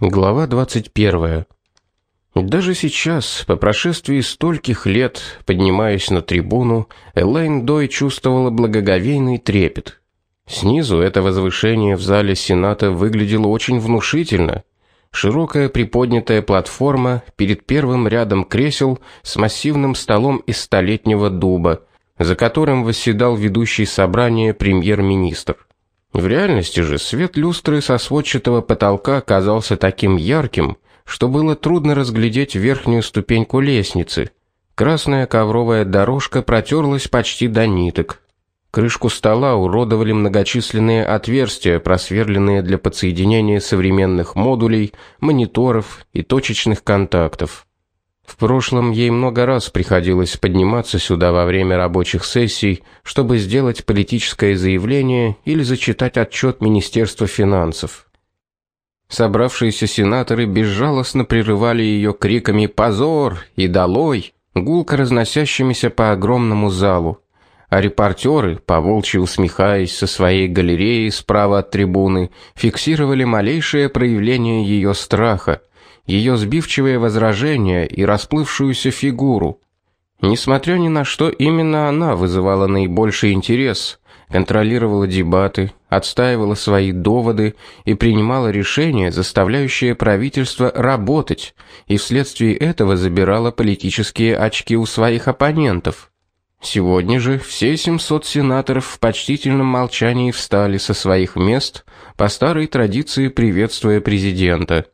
Глава 21. Даже сейчас, по прошествии стольких лет, поднимаясь на трибуну, Элейн Дой чувствовала благоговейный трепет. Снизу это возвышение в зале Сената выглядело очень внушительно. Широкая приподнятая платформа перед первым рядом кресел с массивным столом из столетнего дуба, за которым восседал ведущий собрание премьер-министр. В реальности же свет люстры со сводчатого потолка казался таким ярким, что было трудно разглядеть верхнюю ступеньку лестницы. Красная ковровая дорожка протерлась почти до ниток. Крышку стола уродовали многочисленные отверстия, просверленные для подсоединения современных модулей, мониторов и точечных контактов. В прошлом ей много раз приходилось подниматься сюда во время рабочих сессий, чтобы сделать политическое заявление или зачитать отчет Министерства финансов. Собравшиеся сенаторы безжалостно прерывали ее криками позор и долой, гулко разносящимися по огромному залу. А репортеры, поволчьи усмехаясь со своей галереи справа от трибуны, фиксировали малейшее проявление ее страха ее сбивчивые возражения и расплывшуюся фигуру. Несмотря ни на что, именно она вызывала наибольший интерес, контролировала дебаты, отстаивала свои доводы и принимала решения, заставляющие правительство работать, и вследствие этого забирала политические очки у своих оппонентов. Сегодня же все 700 сенаторов в почтительном молчании встали со своих мест, по старой традиции приветствуя президента.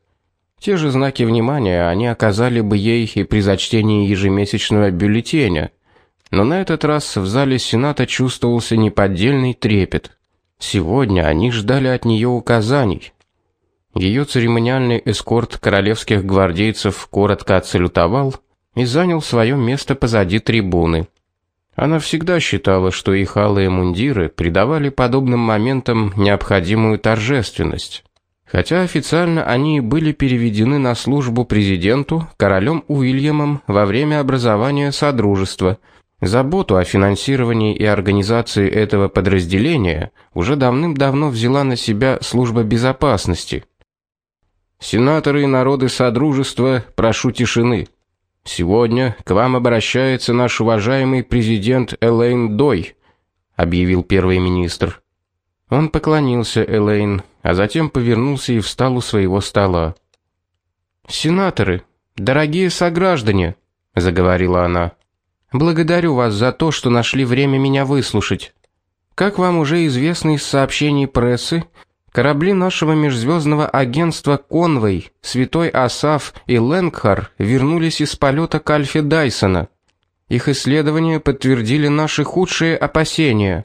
Те же знаки внимания они оказали бы ей и при зачтении ежемесячного бюллетеня. Но на этот раз в зале Сената чувствовался неподдельный трепет. Сегодня они ждали от нее указаний. Ее церемониальный эскорт королевских гвардейцев коротко отсалютовал и занял свое место позади трибуны. Она всегда считала, что их алые мундиры придавали подобным моментам необходимую торжественность хотя официально они были переведены на службу президенту королем Уильямом во время образования содружества. Заботу о финансировании и организации этого подразделения уже давным-давно взяла на себя служба безопасности. Сенаторы и народы содружества, прошу тишины. Сегодня к вам обращается наш уважаемый президент Элейн Дой, объявил первый министр. Он поклонился Элейн, а затем повернулся и встал у своего стола. "Сенаторы, дорогие сограждане", заговорила она. "Благодарю вас за то, что нашли время меня выслушать. Как вам уже известно из сообщений прессы, корабли нашего межзвездного агентства Конвей, Святой Асаф и Лэнгхар вернулись из полета к Альфе Дайсона. Их исследования подтвердили наши худшие опасения.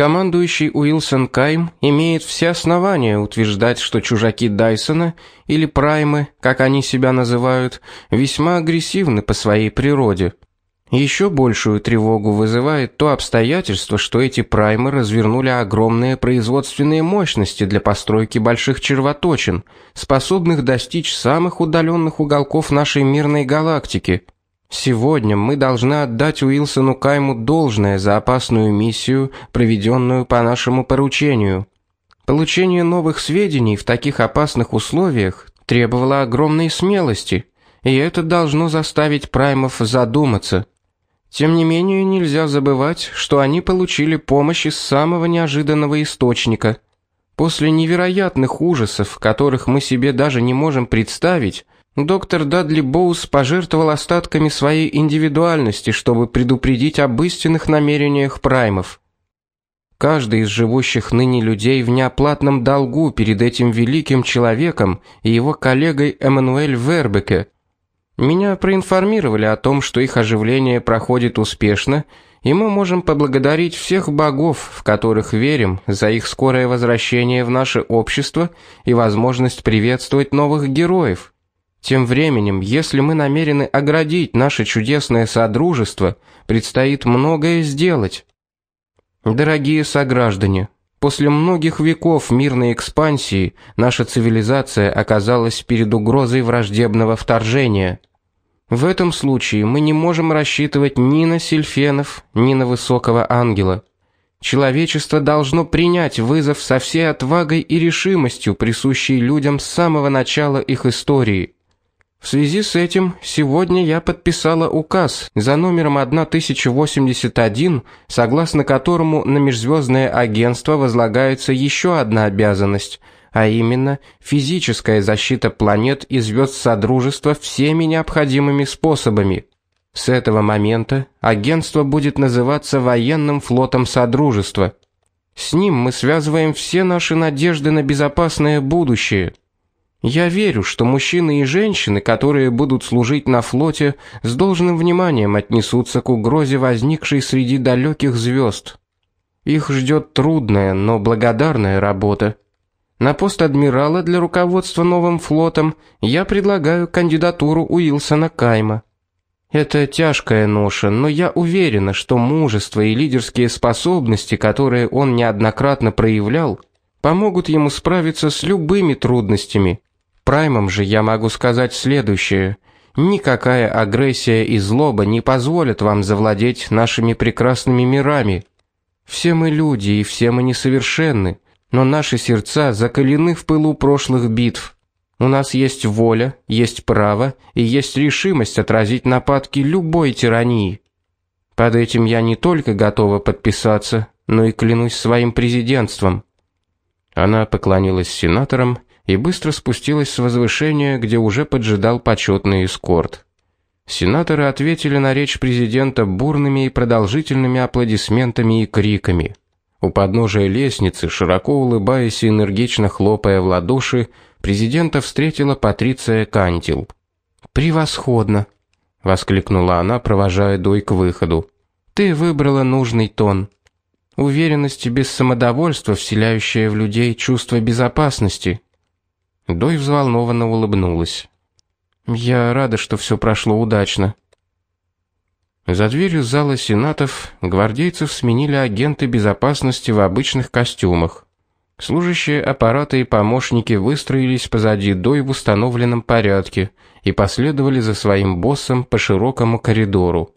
Командующий Уилсон Кайм имеет все основания утверждать, что чужаки Дайсона или праймы, как они себя называют, весьма агрессивны по своей природе. Еще большую тревогу вызывает то обстоятельство, что эти праймы развернули огромные производственные мощности для постройки больших червоточин, способных достичь самых удаленных уголков нашей мирной галактики – Сегодня мы должны отдать Уилсону Кайму должное за опасную миссию, проведенную по нашему поручению. Получение новых сведений в таких опасных условиях требовало огромной смелости, и это должно заставить праймов задуматься. Тем не менее, нельзя забывать, что они получили помощь из самого неожиданного источника. После невероятных ужасов, которых мы себе даже не можем представить, Доктор Дадли Боус пожертвовал остатками своей индивидуальности, чтобы предупредить об истинных намерениях праймов. Каждый из живущих ныне людей в неоплатном долгу перед этим великим человеком и его коллегой Эммануэль Вербеке. Меня проинформировали о том, что их оживление проходит успешно, и мы можем поблагодарить всех богов, в которых верим, за их скорое возвращение в наше общество и возможность приветствовать новых героев. Тем временем, если мы намерены оградить наше чудесное содружество, предстоит многое сделать. Дорогие сограждане, после многих веков мирной экспансии наша цивилизация оказалась перед угрозой враждебного вторжения. В этом случае мы не можем рассчитывать ни на сильфенов, ни на высокого ангела. Человечество должно принять вызов со всей отвагой и решимостью, присущей людям с самого начала их истории. В связи с этим сегодня я подписала указ за номером 1081, согласно которому на межзвездное агентство возлагается еще одна обязанность, а именно физическая защита планет и звезд Содружества всеми необходимыми способами. С этого момента агентство будет называться военным флотом Содружества. С ним мы связываем все наши надежды на безопасное будущее. Я верю, что мужчины и женщины, которые будут служить на флоте, с должным вниманием отнесутся к угрозе, возникшей среди далеких звезд. Их ждет трудная, но благодарная работа. На пост адмирала для руководства новым флотом я предлагаю кандидатуру Уилсона Кайма. Это тяжкая ноша, но я уверена, что мужество и лидерские способности, которые он неоднократно проявлял, помогут ему справиться с любыми трудностями. Праймом же я могу сказать следующее: никакая агрессия и злоба не позволят вам завладеть нашими прекрасными мирами. Все мы люди и все мы несовершенны, но наши сердца закалены в пылу прошлых битв. У нас есть воля, есть право и есть решимость отразить нападки любой тирании. Под этим я не только готова подписаться, но и клянусь своим президентством. Она поклонилась сенаторам и быстро спустилась с возвышения, где уже поджидал почетный эскорт. Сенаторы ответили на речь президента бурными и продолжительными аплодисментами и криками. У подножия лестницы, широко улыбаясь и энергично хлопая в ладоши, президента встретила Патриция Кантил. Превосходно, воскликнула она, провожая Дой к выходу. Ты выбрала нужный тон. Уверенность без самодовольства, вселяющая в людей чувство безопасности. Дой взволнованно улыбнулась. Я рада, что все прошло удачно. За дверью зала сенатов гвардейцев сменили агенты безопасности в обычных костюмах. Служащие аппарата и помощники выстроились позади Дой в установленном порядке и последовали за своим боссом по широкому коридору.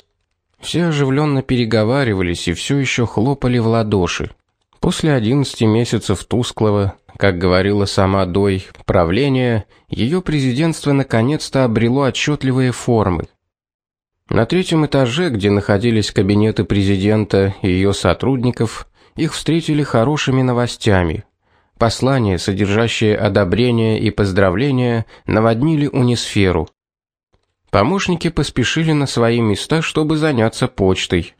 Все оживленно переговаривались и все еще хлопали в ладоши. После 11 месяцев тусклого, как говорила сама Дой, правления, ее президентство наконец-то обрело отчетливые формы. На третьем этаже, где находились кабинеты президента и ее сотрудников, их встретили хорошими новостями. Послания, содержащие одобрение и поздравления, наводнили унисферу. Помощники поспешили на свои места, чтобы заняться почтой.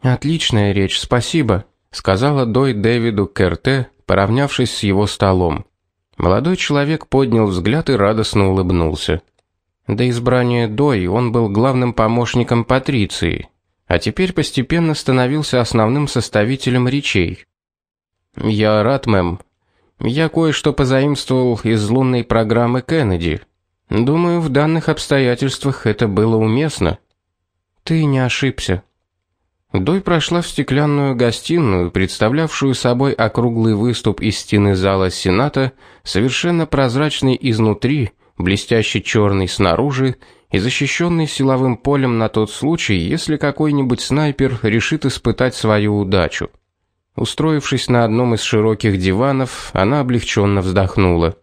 Отличная речь, спасибо, сказала Дой Дэвиду Керте, поравнявшись с его столом. Молодой человек поднял взгляд и радостно улыбнулся. До избрания Дой он был главным помощником Патриции, а теперь постепенно становился основным составителем речей. Я рад, мэм, я кое-что позаимствовал из лунной программы Кеннеди. Думаю, в данных обстоятельствах это было уместно. Ты не ошибся. Дой прошла в стеклянную гостиную, представлявшую собой округлый выступ из стены зала Сената, совершенно прозрачный изнутри, блестящий черный снаружи и защищенный силовым полем на тот случай, если какой-нибудь снайпер решит испытать свою удачу. Устроившись на одном из широких диванов, она облегченно вздохнула.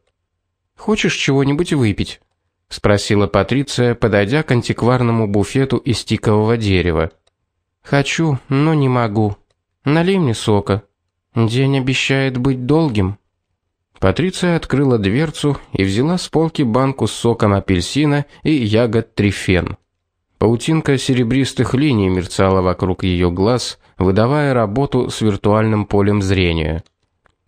Хочешь чего-нибудь выпить? спросила Патриция, подойдя к антикварному буфету из тикового дерева. Хочу, но не могу. Налей мне сока. День обещает быть долгим. Патриция открыла дверцу и взяла с полки банку с соком апельсина и ягод трифен. Паутинка серебристых линий мерцала вокруг ее глаз, выдавая работу с виртуальным полем зрения.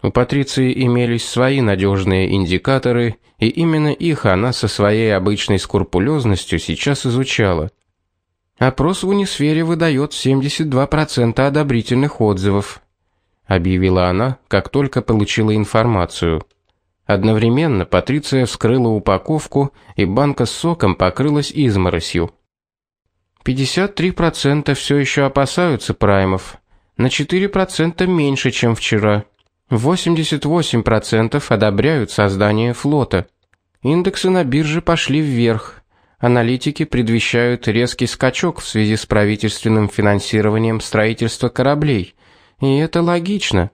У Патриции имелись свои надежные индикаторы, и именно их она со своей обычной скрупулезностью сейчас изучала. Опрос в Унисфере выдает 72% одобрительных отзывов, объявила она, как только получила информацию. Одновременно Патриция вскрыла упаковку, и банка с соком покрылась изморосью. 53% все еще опасаются праймов, на 4% меньше, чем вчера. 88% одобряют создание флота. Индексы на бирже пошли вверх. Аналитики предвещают резкий скачок в связи с правительственным финансированием строительства кораблей, И это логично.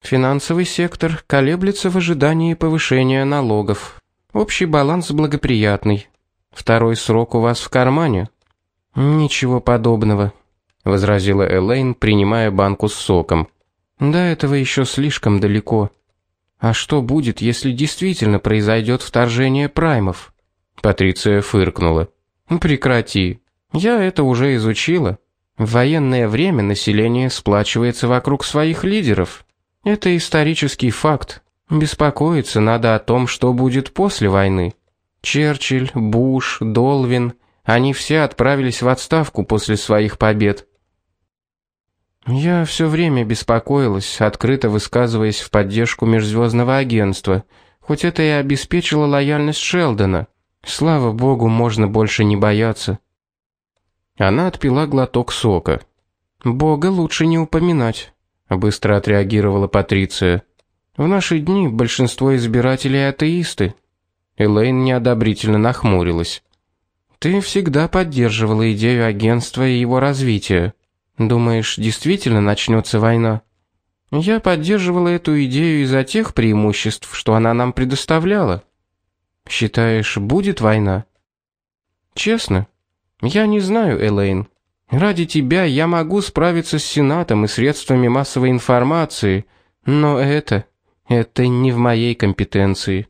Финансовый сектор колеблется в ожидании повышения налогов. Общий баланс благоприятный. Второй срок у вас в кармане. Ничего подобного, возразила Элейн, принимая банку с соком. До этого еще слишком далеко. А что будет, если действительно произойдет вторжение праймов? Патриция фыркнула. Прекрати. Я это уже изучила. В военное время население сплачивается вокруг своих лидеров. Это исторический факт. Беспокоиться надо о том, что будет после войны. Черчилль, Буш, Долвин, они все отправились в отставку после своих побед. Я все время беспокоилась, открыто высказываясь в поддержку межзвездного агентства, хоть это и обеспечило лояльность Шелдона. Слава богу, можно больше не бояться. Она отпила глоток сока. Бога лучше не упоминать быстро отреагировала Патриция. В наши дни большинство избирателей атеисты. Элейн неодобрительно нахмурилась. Ты всегда поддерживала идею агентства и его развития. Думаешь, действительно начнется война? Я поддерживала эту идею из-за тех преимуществ, что она нам предоставляла. Считаешь, будет война? Честно, я не знаю, Элейн. Ради тебя я могу справиться с Сенатом и средствами массовой информации, но это это не в моей компетенции.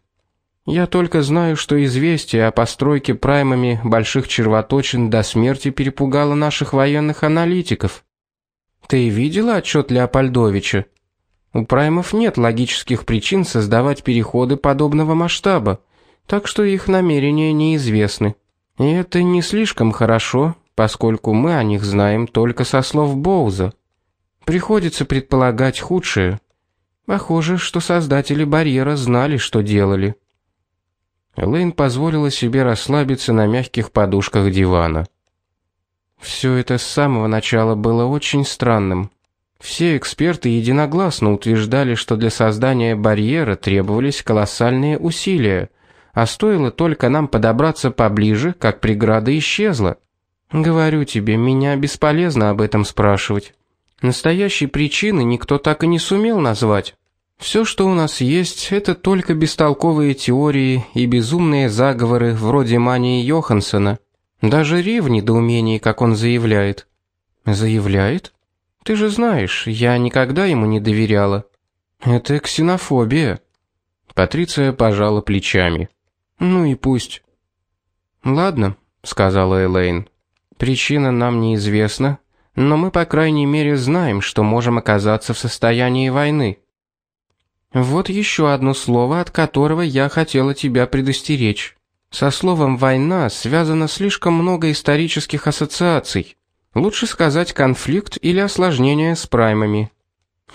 Я только знаю, что известие о постройке праймами больших червоточин до смерти перепугало наших военных аналитиков. Ты видела отчет Леопольдовича? У праймов нет логических причин создавать переходы подобного масштаба, так что их намерения неизвестны. И это не слишком хорошо, поскольку мы о них знаем только со слов Боуза. Приходится предполагать худшее. Похоже, что создатели барьера знали, что делали. Лейн позволила себе расслабиться на мягких подушках дивана. Все это с самого начала было очень странным. Все эксперты единогласно утверждали, что для создания барьера требовались колоссальные усилия, а стоило только нам подобраться поближе, как преграда исчезла. Говорю тебе, меня бесполезно об этом спрашивать. Настоящей причины никто так и не сумел назвать. Все, что у нас есть, это только бестолковые теории и безумные заговоры вроде мании Йохансена. Даже Рив в недоумении, как он заявляет. Заявляет? Ты же знаешь, я никогда ему не доверяла. Это ксенофобия. Патриция пожала плечами. Ну и пусть. Ладно, сказала Элейн. Причина нам неизвестна, но мы по крайней мере знаем, что можем оказаться в состоянии войны. Вот еще одно слово, от которого я хотела тебя предостеречь. Со словом война связано слишком много исторических ассоциаций. Лучше сказать конфликт или осложнение с праймами.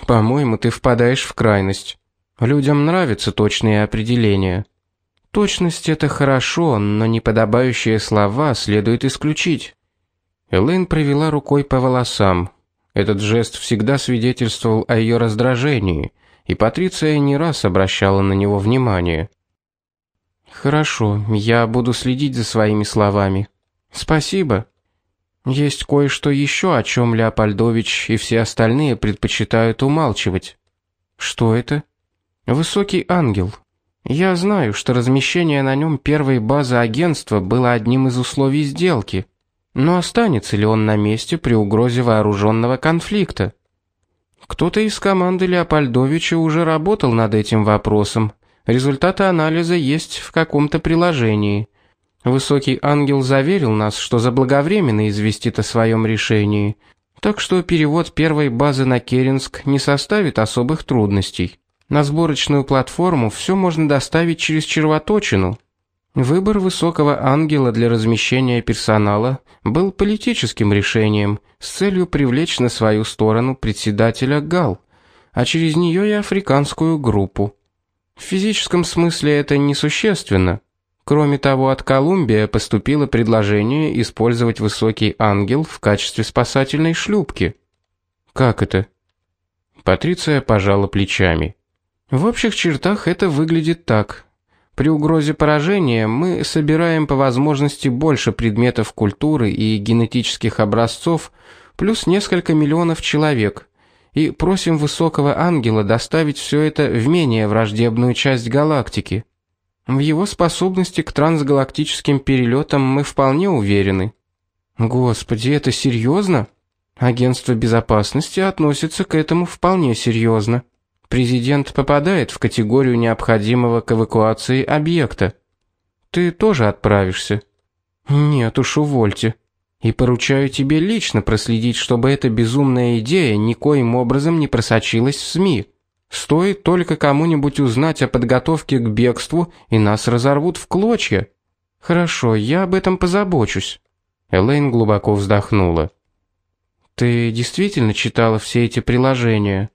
По-моему, ты впадаешь в крайность. Людям нравятся точные определения. Точность это хорошо, но неподобающие слова следует исключить. Элейн провела рукой по волосам. Этот жест всегда свидетельствовал о ее раздражении, и Патриция не раз обращала на него внимание. Хорошо, я буду следить за своими словами. Спасибо. Есть кое-что еще, о чем Леопольдович и все остальные предпочитают умалчивать. Что это? Высокий ангел. Я знаю, что размещение на нем первой базы агентства было одним из условий сделки. Но останется ли он на месте при угрозе вооруженного конфликта? Кто-то из команды Леопольдовича уже работал над этим вопросом. Результаты анализа есть в каком-то приложении. Высокий ангел заверил нас, что заблаговременно известит о своем решении. Так что перевод первой базы на Керенск не составит особых трудностей. На сборочную платформу все можно доставить через червоточину. Выбор высокого ангела для размещения персонала был политическим решением с целью привлечь на свою сторону председателя ГАЛ, а через нее и африканскую группу. В физическом смысле это несущественно. Кроме того, от Колумбия поступило предложение использовать высокий ангел в качестве спасательной шлюпки. Как это? Патриция пожала плечами. В общих чертах это выглядит так: при угрозе поражения мы собираем по возможности больше предметов культуры и генетических образцов, плюс несколько миллионов человек, и просим высокого ангела доставить все это в менее враждебную часть галактики. В его способности к трансгалактическим перелетам мы вполне уверены. Господи, это серьезно? Агентство безопасности относится к этому вполне серьезно. Президент попадает в категорию необходимого к эвакуации объекта. Ты тоже отправишься? Нет уж, увольте. И поручаю тебе лично проследить, чтобы эта безумная идея никоим образом не просочилась в СМИ. Стоит только кому-нибудь узнать о подготовке к бегству, и нас разорвут в клочья. Хорошо, я об этом позабочусь. Элейн глубоко вздохнула. Ты действительно читала все эти приложения?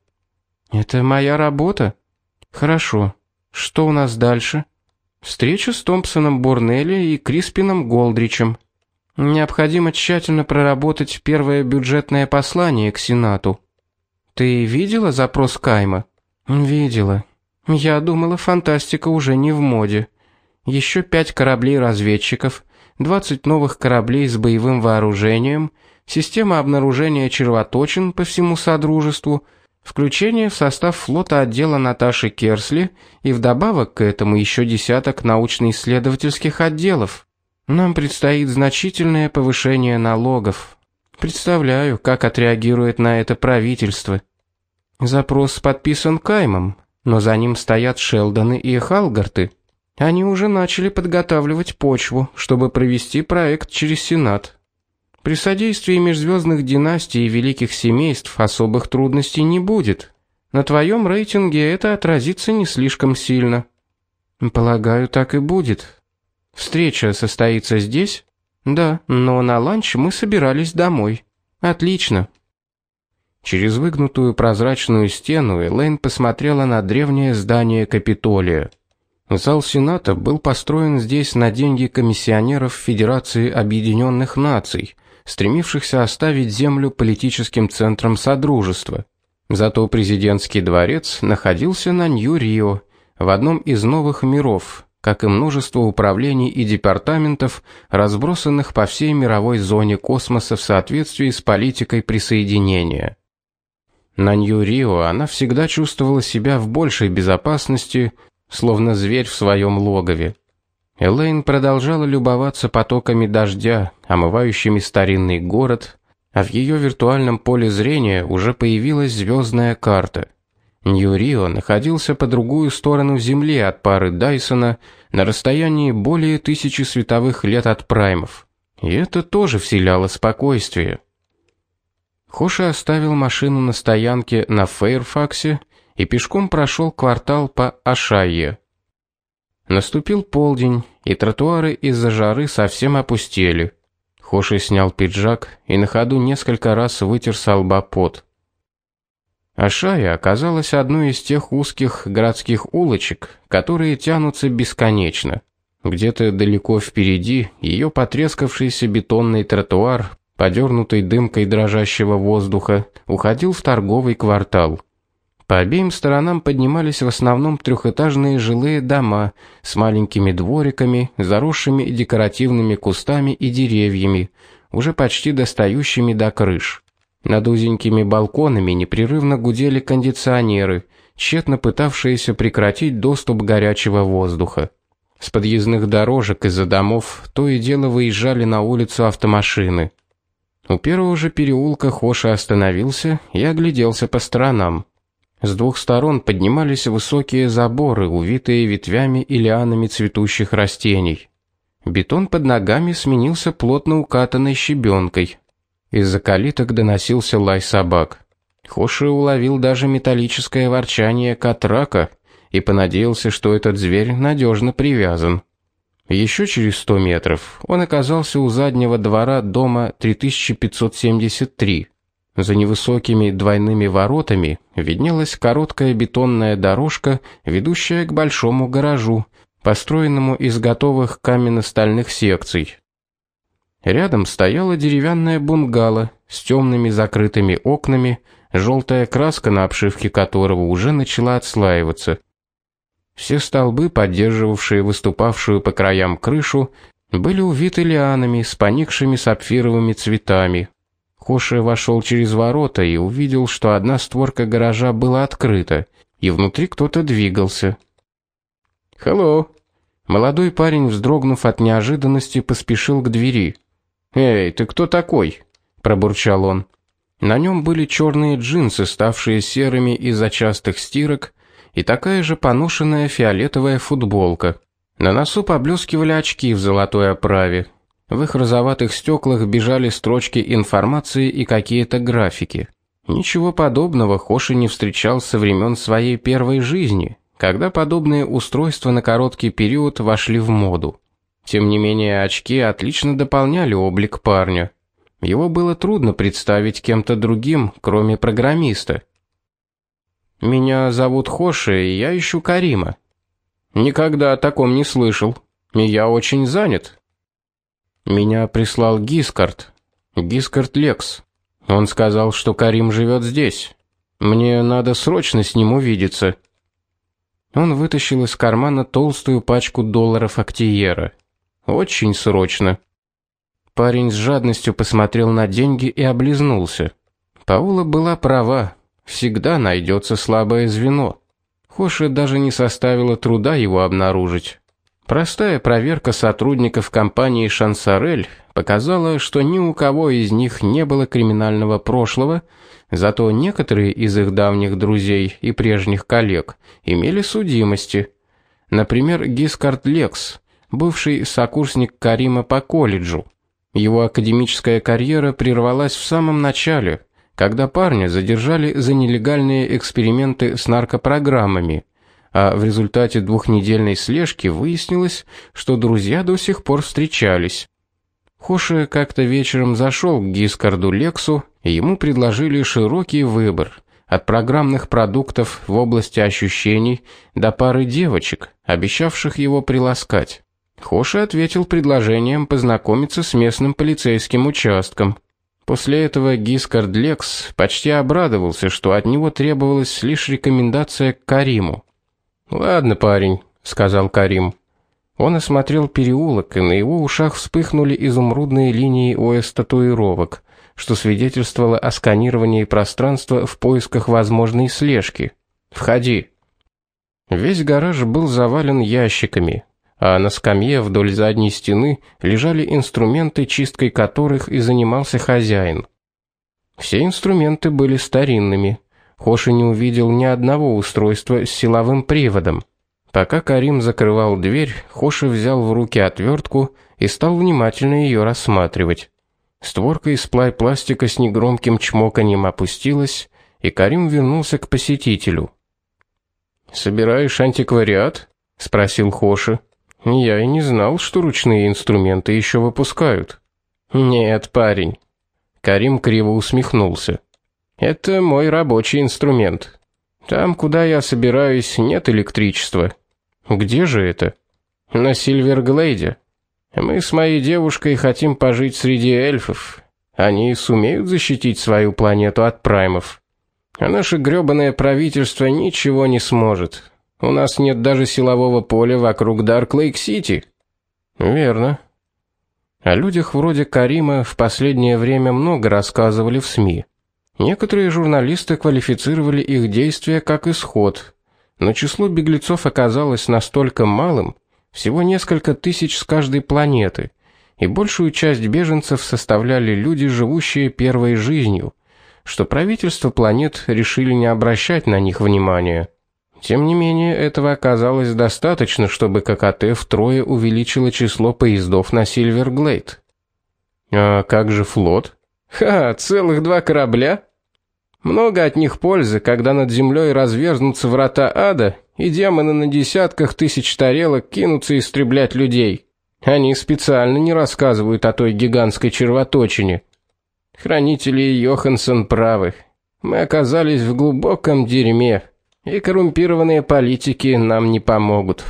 Это моя работа. Хорошо. Что у нас дальше? Встреча с Томпсоном Борнелли и Криспином Голдричем. Необходимо тщательно проработать первое бюджетное послание к Сенату. Ты видела запрос Кайма? Видела. Я думала, фантастика уже не в моде. Еще пять кораблей-разведчиков, 20 новых кораблей с боевым вооружением, система обнаружения червоточин по всему содружеству, включение в состав флота отдела Наташи Керсли и вдобавок к этому еще десяток научно-исследовательских отделов. Нам предстоит значительное повышение налогов. Представляю, как отреагирует на это правительство. Запрос подписан Каймом, но за ним стоят Шелдоны и Халгарты. Они уже начали подготавливать почву, чтобы провести проект через Сенат. При содействии межзвездных династий и великих семейств особых трудностей не будет. На твоем рейтинге это отразится не слишком сильно. Полагаю, так и будет. Встреча состоится здесь? Да, но на ланч мы собирались домой. Отлично. Через выгнутую прозрачную стену Элейн посмотрела на древнее здание Капитолия. Зал Сената был построен здесь на деньги комиссионеров Федерации Объединенных Наций, стремившихся оставить землю политическим центром содружества. Зато президентский дворец находился на Нью-Рио, в одном из новых миров, как и множество управлений и департаментов, разбросанных по всей мировой зоне космоса в соответствии с политикой присоединения. На Нью-Рио она всегда чувствовала себя в большей безопасности, словно зверь в своем логове. Элейн продолжала любоваться потоками дождя, омывающими старинный город, а в ее виртуальном поле зрения уже появилась звездная карта – Нью-Рио находился по другую сторону Земли от пары Дайсона на расстоянии более тысячи световых лет от праймов. И это тоже вселяло спокойствие. Хоши оставил машину на стоянке на Фейрфаксе и пешком прошел квартал по Ашайе. Наступил полдень, и тротуары из-за жары совсем опустели. Хоши снял пиджак и на ходу несколько раз вытер с лба пот. Ашая оказалась одной из тех узких городских улочек, которые тянутся бесконечно. Где-то далеко впереди ее потрескавшийся бетонный тротуар, подернутый дымкой дрожащего воздуха, уходил в торговый квартал. По обеим сторонам поднимались в основном трехэтажные жилые дома с маленькими двориками, заросшими декоративными кустами и деревьями, уже почти достающими до крыш. Над узенькими балконами непрерывно гудели кондиционеры, тщетно пытавшиеся прекратить доступ горячего воздуха. С подъездных дорожек из-за домов то и дело выезжали на улицу автомашины. У первого же переулка Хоша остановился и огляделся по сторонам. С двух сторон поднимались высокие заборы, увитые ветвями и лианами цветущих растений. Бетон под ногами сменился плотно укатанной щебенкой, из-за калиток доносился лай собак. Хоши уловил даже металлическое ворчание катрака и понадеялся, что этот зверь надежно привязан. Еще через сто метров он оказался у заднего двора дома 3573. За невысокими двойными воротами виднелась короткая бетонная дорожка, ведущая к большому гаражу, построенному из готовых каменно-стальных секций. Рядом стояла деревянная бунгало с темными закрытыми окнами, желтая краска на обшивке которого уже начала отслаиваться. Все столбы, поддерживавшие выступавшую по краям крышу, были увиты лианами с поникшими сапфировыми цветами. Хоши вошел через ворота и увидел, что одна створка гаража была открыта, и внутри кто-то двигался. "Hello". Молодой парень, вздрогнув от неожиданности, поспешил к двери. "Эй, ты кто такой?" пробурчал он. На нем были черные джинсы, ставшие серыми из-за частых стирок, и такая же поношенная фиолетовая футболка. На носу поблескивали очки в золотой оправе. В их розоватых стеклах бежали строчки информации и какие-то графики. Ничего подобного Хоши не встречал со времен своей первой жизни, когда подобные устройства на короткий период вошли в моду. Тем не менее, очки отлично дополняли облик парня. Его было трудно представить кем-то другим, кроме программиста. Меня зовут Хоши, и я ищу Карима. Никогда о таком не слышал. И я очень занят. Меня прислал Гискард. Гискард Лекс. Он сказал, что Карим живет здесь. Мне надо срочно с ним увидеться. Он вытащил из кармана толстую пачку долларов Актиера. Очень срочно. Парень с жадностью посмотрел на деньги и облизнулся. Паула была права. Всегда найдется слабое звено. Хоши даже не составило труда его обнаружить. Простая проверка сотрудников компании Шансарель показала, что ни у кого из них не было криминального прошлого, зато некоторые из их давних друзей и прежних коллег имели судимости. Например, Гискард Лекс, бывший сокурсник Карима по колледжу. Его академическая карьера прервалась в самом начале, когда парня задержали за нелегальные эксперименты с наркопрограммами а в результате двухнедельной слежки выяснилось, что друзья до сих пор встречались. Хоши как-то вечером зашел к Гискарду Лексу, и ему предложили широкий выбор от программных продуктов в области ощущений до пары девочек, обещавших его приласкать. Хоши ответил предложением познакомиться с местным полицейским участком. После этого Гискард Лекс почти обрадовался, что от него требовалась лишь рекомендация к Кариму. Ладно, парень, сказал Карим. Он осмотрел переулок, и на его ушах вспыхнули изумрудные линии ОС татуировок, что свидетельствовало о сканировании пространства в поисках возможной слежки. Входи. Весь гараж был завален ящиками, а на скамье вдоль задней стены лежали инструменты, чисткой которых и занимался хозяин. Все инструменты были старинными, Хоши не увидел ни одного устройства с силовым приводом. Пока Карим закрывал дверь, Хоши взял в руки отвертку и стал внимательно ее рассматривать. Створка из плай-пластика с негромким чмоканьем опустилась, и Карим вернулся к посетителю. «Собираешь антиквариат?» — спросил Хоши. «Я и не знал, что ручные инструменты еще выпускают». «Нет, парень». Карим криво усмехнулся. Это мой рабочий инструмент. Там, куда я собираюсь, нет электричества. Где же это? На Сильверглейде. Мы с моей девушкой хотим пожить среди эльфов. Они сумеют защитить свою планету от праймов. А наше грёбаное правительство ничего не сможет. У нас нет даже силового поля вокруг Дарк-Лейк-Сити. Верно. О людях вроде Карима в последнее время много рассказывали в СМИ. Некоторые журналисты квалифицировали их действия как исход, но число беглецов оказалось настолько малым, всего несколько тысяч с каждой планеты, и большую часть беженцев составляли люди, живущие первой жизнью, что правительства планет решили не обращать на них внимания. Тем не менее, этого оказалось достаточно, чтобы ККТ втрое увеличило число поездов на Сильверглейд. А как же флот? Ха, целых два корабля? Много от них пользы, когда над землей разверзнутся врата ада, и демоны на десятках тысяч тарелок кинутся истреблять людей. Они специально не рассказывают о той гигантской червоточине. Хранители Йоханссон правы. Мы оказались в глубоком дерьме, и коррумпированные политики нам не помогут.